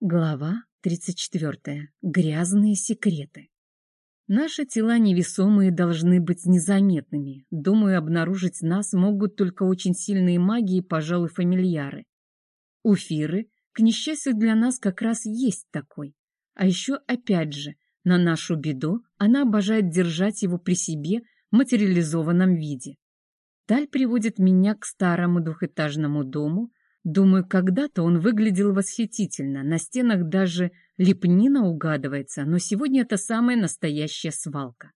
Глава 34. Грязные секреты. Наши тела невесомые должны быть незаметными. Думаю, обнаружить нас могут только очень сильные маги и, пожалуй, фамильяры. У Фиры, к несчастью для нас, как раз есть такой. А еще, опять же, на нашу беду она обожает держать его при себе в материализованном виде. Таль приводит меня к старому двухэтажному дому, Думаю, когда-то он выглядел восхитительно, на стенах даже лепнина угадывается, но сегодня это самая настоящая свалка.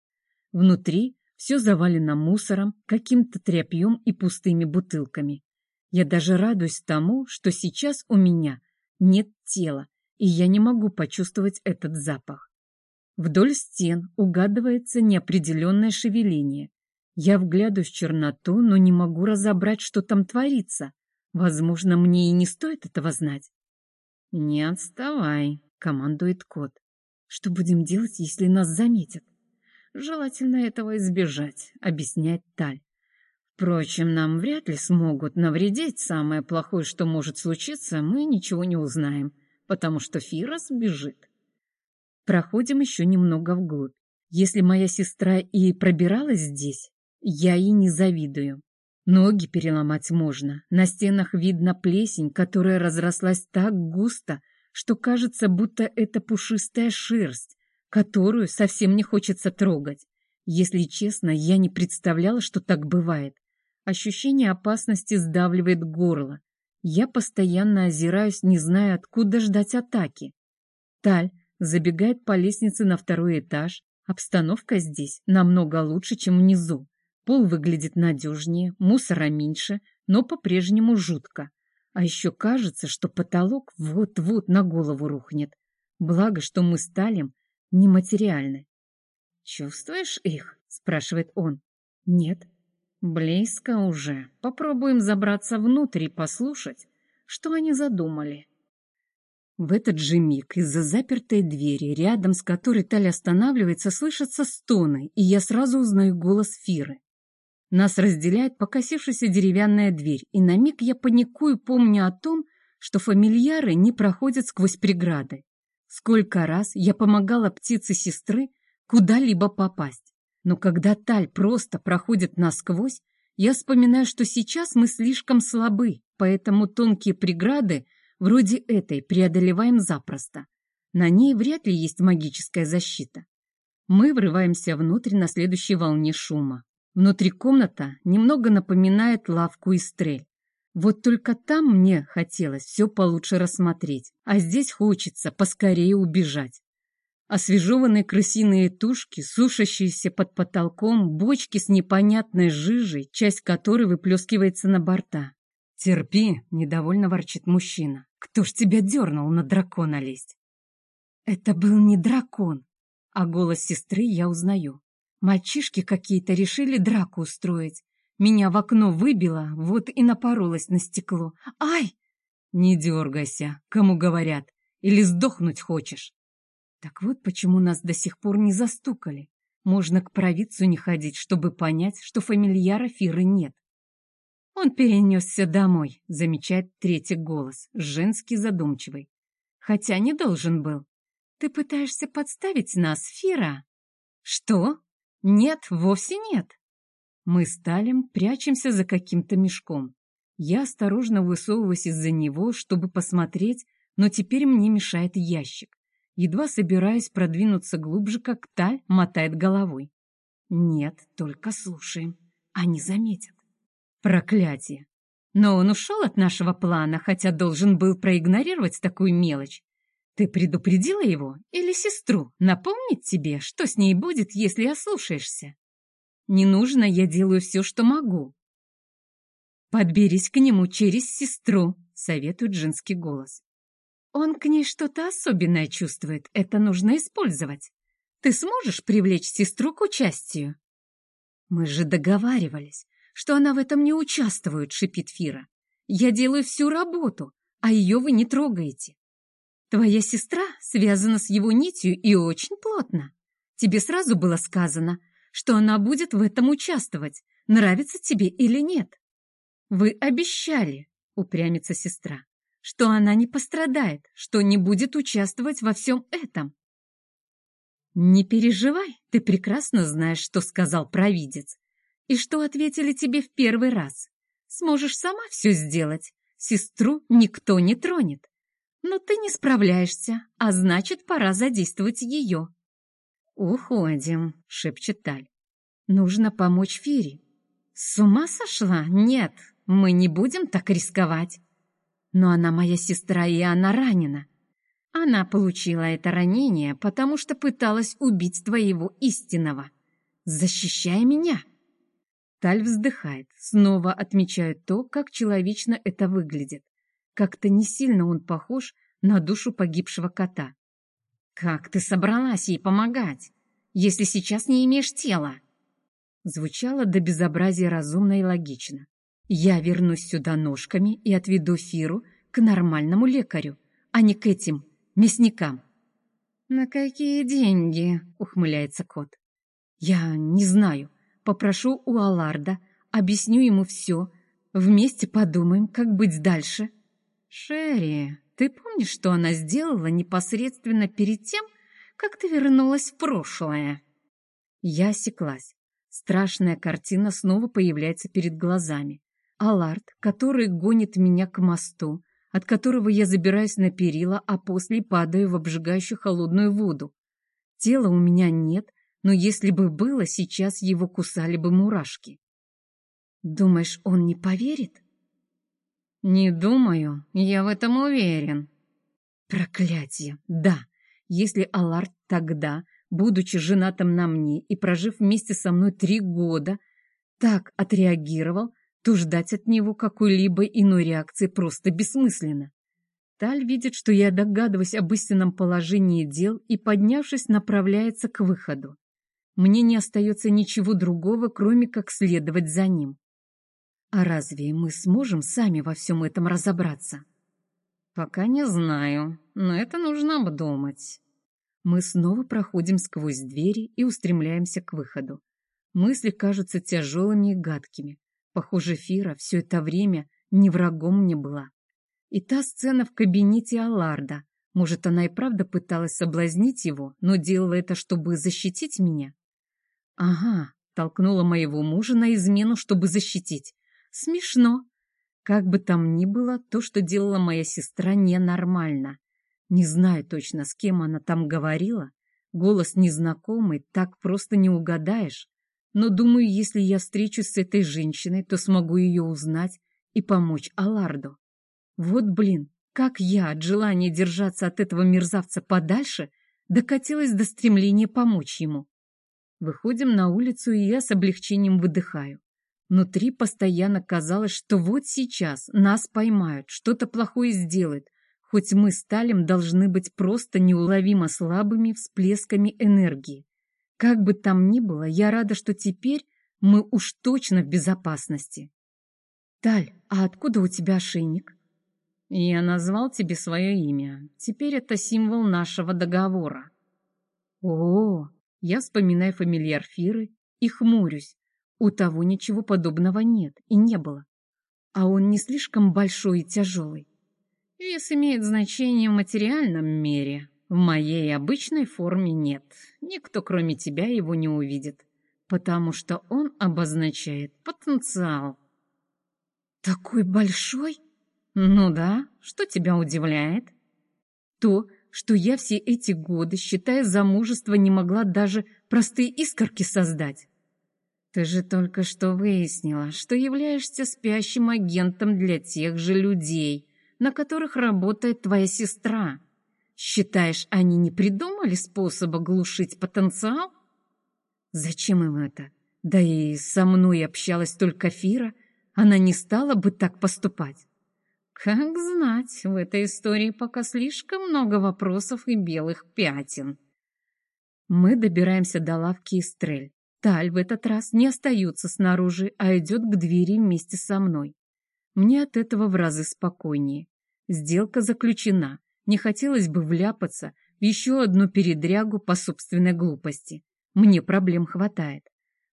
Внутри все завалено мусором, каким-то тряпьем и пустыми бутылками. Я даже радуюсь тому, что сейчас у меня нет тела, и я не могу почувствовать этот запах. Вдоль стен угадывается неопределенное шевеление. Я вглядываюсь в черноту, но не могу разобрать, что там творится. Возможно, мне и не стоит этого знать. «Не отставай», — командует кот. «Что будем делать, если нас заметят?» «Желательно этого избежать», — объясняет Таль. «Впрочем, нам вряд ли смогут навредить. Самое плохое, что может случиться, мы ничего не узнаем, потому что Фирос бежит». Проходим еще немного вглубь. Если моя сестра и пробиралась здесь, я ей не завидую. Ноги переломать можно. На стенах видно плесень, которая разрослась так густо, что кажется, будто это пушистая шерсть, которую совсем не хочется трогать. Если честно, я не представляла, что так бывает. Ощущение опасности сдавливает горло. Я постоянно озираюсь, не зная, откуда ждать атаки. Таль забегает по лестнице на второй этаж. Обстановка здесь намного лучше, чем внизу. Пол выглядит надежнее, мусора меньше, но по-прежнему жутко. А еще кажется, что потолок вот-вот на голову рухнет. Благо, что мы с Талем нематериальны. «Чувствуешь их?» — спрашивает он. «Нет». «Близко уже. Попробуем забраться внутрь и послушать, что они задумали». В этот же миг из-за запертой двери, рядом с которой Таль останавливается, слышатся стоны, и я сразу узнаю голос Фиры. Нас разделяет покосившаяся деревянная дверь, и на миг я паникую, помня о том, что фамильяры не проходят сквозь преграды. Сколько раз я помогала птице сестры куда-либо попасть. Но когда таль просто проходит насквозь, я вспоминаю, что сейчас мы слишком слабы, поэтому тонкие преграды, вроде этой, преодолеваем запросто. На ней вряд ли есть магическая защита. Мы врываемся внутрь на следующей волне шума. Внутри комната немного напоминает лавку из стрель. Вот только там мне хотелось все получше рассмотреть, а здесь хочется поскорее убежать. Освежеванные крысиные тушки, сушащиеся под потолком, бочки с непонятной жижей, часть которой выплескивается на борта. «Терпи», — недовольно ворчит мужчина. «Кто ж тебя дернул на дракона лезть?» Это был не дракон, а голос сестры я узнаю. Мальчишки какие-то решили драку устроить. Меня в окно выбило, вот и напоролась на стекло. Ай! Не дергайся, кому говорят. Или сдохнуть хочешь. Так вот почему нас до сих пор не застукали. Можно к провидцу не ходить, чтобы понять, что фамильяра Фиры нет. Он перенесся домой, замечает третий голос, женский задумчивый. Хотя не должен был. Ты пытаешься подставить нас, Фира? Что? Нет, вовсе нет. Мы с Талем прячемся за каким-то мешком. Я осторожно высовываюсь из-за него, чтобы посмотреть, но теперь мне мешает ящик. Едва собираюсь продвинуться глубже, как Таль мотает головой. Нет, только слушаем. Они заметят. Проклятие! Но он ушел от нашего плана, хотя должен был проигнорировать такую мелочь. Ты предупредила его или сестру напомнить тебе, что с ней будет, если ослушаешься? Не нужно, я делаю все, что могу. Подберись к нему через сестру, советует женский голос. Он к ней что-то особенное чувствует, это нужно использовать. Ты сможешь привлечь сестру к участию? Мы же договаривались, что она в этом не участвует, шипит Фира. Я делаю всю работу, а ее вы не трогаете. Твоя сестра связана с его нитью и очень плотно. Тебе сразу было сказано, что она будет в этом участвовать, нравится тебе или нет. Вы обещали, упрямится сестра. что она не пострадает, что не будет участвовать во всем этом. Не переживай, ты прекрасно знаешь, что сказал провидец, и что ответили тебе в первый раз. Сможешь сама все сделать, сестру никто не тронет. Но ты не справляешься, а значит, пора задействовать ее. «Уходим», — шепчет Таль. «Нужно помочь Фире». «С ума сошла? Нет, мы не будем так рисковать. Но она моя сестра, и она ранена. Она получила это ранение, потому что пыталась убить твоего истинного. Защищай меня!» Таль вздыхает, снова отмечает то, как человечно это выглядит. Как-то не сильно он похож на душу погибшего кота. «Как ты собралась ей помогать, если сейчас не имеешь тела?» Звучало до безобразия разумно и логично. «Я вернусь сюда ножками и отведу Фиру к нормальному лекарю, а не к этим мясникам». «На какие деньги?» — ухмыляется кот. «Я не знаю. Попрошу у Аларда, объясню ему все. Вместе подумаем, как быть дальше». «Шерри, ты помнишь, что она сделала непосредственно перед тем, как ты вернулась в прошлое?» Я осеклась. Страшная картина снова появляется перед глазами. Аларт, который гонит меня к мосту, от которого я забираюсь на перила, а после падаю в обжигающую холодную воду. Тела у меня нет, но если бы было, сейчас его кусали бы мурашки. Думаешь, он не поверит? «Не думаю, я в этом уверен». «Проклятие! Да, если Аларт тогда, будучи женатым на мне и прожив вместе со мной три года, так отреагировал, то ждать от него какой-либо иной реакции просто бессмысленно. Таль видит, что я догадываюсь об истинном положении дел и, поднявшись, направляется к выходу. Мне не остается ничего другого, кроме как следовать за ним. А разве мы сможем сами во всем этом разобраться? Пока не знаю, но это нужно обдумать. Мы снова проходим сквозь двери и устремляемся к выходу. Мысли кажутся тяжелыми и гадкими. Похоже, Фира все это время не врагом мне была. И та сцена в кабинете Алларда. Может, она и правда пыталась соблазнить его, но делала это, чтобы защитить меня? Ага, толкнула моего мужа на измену, чтобы защитить. Смешно. Как бы там ни было, то, что делала моя сестра, ненормально. Не знаю точно, с кем она там говорила. Голос незнакомый, так просто не угадаешь. Но думаю, если я встречусь с этой женщиной, то смогу ее узнать и помочь Аларду. Вот блин, как я от желания держаться от этого мерзавца подальше докатилась до стремления помочь ему. Выходим на улицу, и я с облегчением выдыхаю. Внутри постоянно казалось, что вот сейчас нас поймают, что-то плохое сделают, хоть мы с Талем должны быть просто неуловимо слабыми всплесками энергии. Как бы там ни было, я рада, что теперь мы уж точно в безопасности. Таль, а откуда у тебя ошейник? Я назвал тебе свое имя. Теперь это символ нашего договора. О, я вспоминаю фамильяр Фиры и хмурюсь, у того ничего подобного нет и не было. А он не слишком большой и тяжелый. Вес имеет значение в материальном мире. В моей обычной форме нет. Никто, кроме тебя, его не увидит. Потому что он обозначает потенциал. Такой большой? Ну да, что тебя удивляет? То, что я все эти годы, считая замужество, не могла даже простые искорки создать. Ты же только что выяснила, что являешься спящим агентом для тех же людей, на которых работает твоя сестра. Считаешь, они не придумали способа глушить потенциал? Зачем им это? Да и со мной общалась только Фира, она не стала бы так поступать. Как знать, в этой истории пока слишком много вопросов и белых пятен. Мы добираемся до лавки Истрель. Таль в этот раз не остается снаружи, а идет к двери вместе со мной. Мне от этого в разы спокойнее. Сделка заключена. Не хотелось бы вляпаться в еще одну передрягу по собственной глупости. Мне проблем хватает.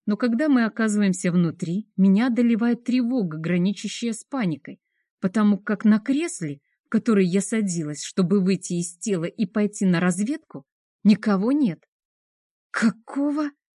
Но когда мы оказываемся внутри, меня одолевает тревога, граничащая с паникой, потому как на кресле, в который я садилась, чтобы выйти из тела и пойти на разведку, никого нет. Какого?